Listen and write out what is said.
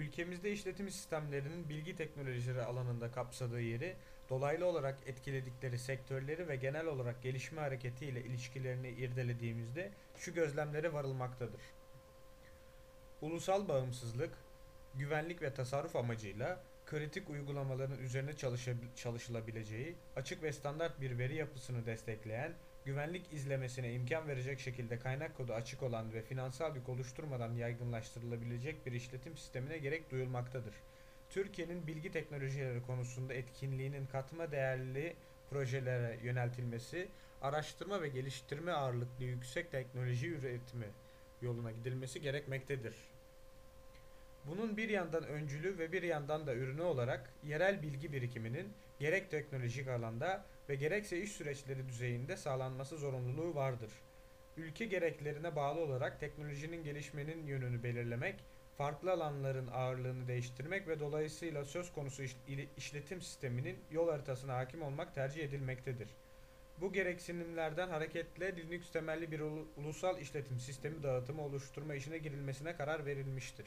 Ülkemizde işletim sistemlerinin bilgi teknolojileri alanında kapsadığı yeri, dolaylı olarak etkiledikleri sektörleri ve genel olarak gelişme hareketiyle ilişkilerini irdelediğimizde şu gözlemlere varılmaktadır. Ulusal bağımsızlık, güvenlik ve tasarruf amacıyla kritik uygulamaların üzerine çalışılabileceği, açık ve standart bir veri yapısını destekleyen, güvenlik izlemesine imkan verecek şekilde kaynak kodu açık olan ve finansal yük oluşturmadan yaygınlaştırılabilecek bir işletim sistemine gerek duyulmaktadır. Türkiye'nin bilgi teknolojileri konusunda etkinliğinin katma değerli projelere yöneltilmesi, araştırma ve geliştirme ağırlıklı yüksek teknoloji üretimi yoluna gidilmesi gerekmektedir. Bunun bir yandan öncülü ve bir yandan da ürünü olarak yerel bilgi birikiminin gerek teknolojik alanda ve gerekse iş süreçleri düzeyinde sağlanması zorunluluğu vardır. Ülke gereklerine bağlı olarak teknolojinin gelişmenin yönünü belirlemek, farklı alanların ağırlığını değiştirmek ve dolayısıyla söz konusu işletim sisteminin yol haritasına hakim olmak tercih edilmektedir. Bu gereksinimlerden hareketle Linux temelli bir ulu- ulusal işletim sistemi dağıtımı oluşturma işine girilmesine karar verilmiştir.